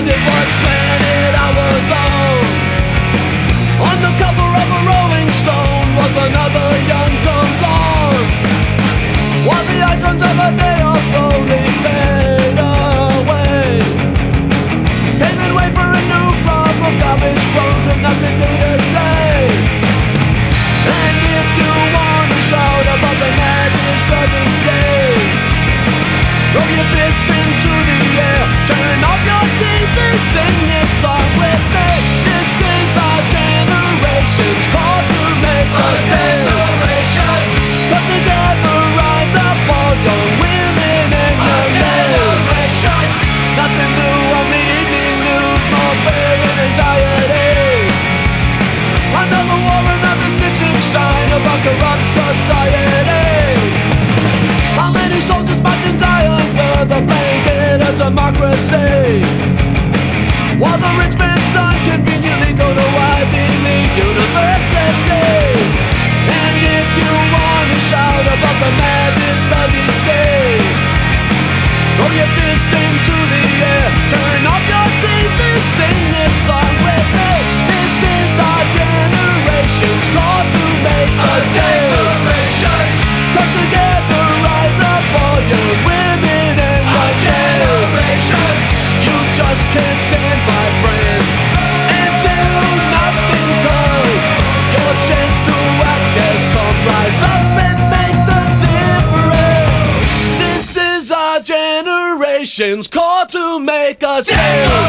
wondered what planet I was on. On the cover of a Rolling Stone was another young dumb blonde. While the icons of a day are slowly fade away. Paving way for a new crop of garbage clones with nothing new to say. And if you want to shout about the madness of these days, Throw your fists into the air, turn off your TV. Sign of a corrupt society. How many soldiers marching die under the blanket of democracy? While the rich man's son conveniently go generation's call to make us a stand.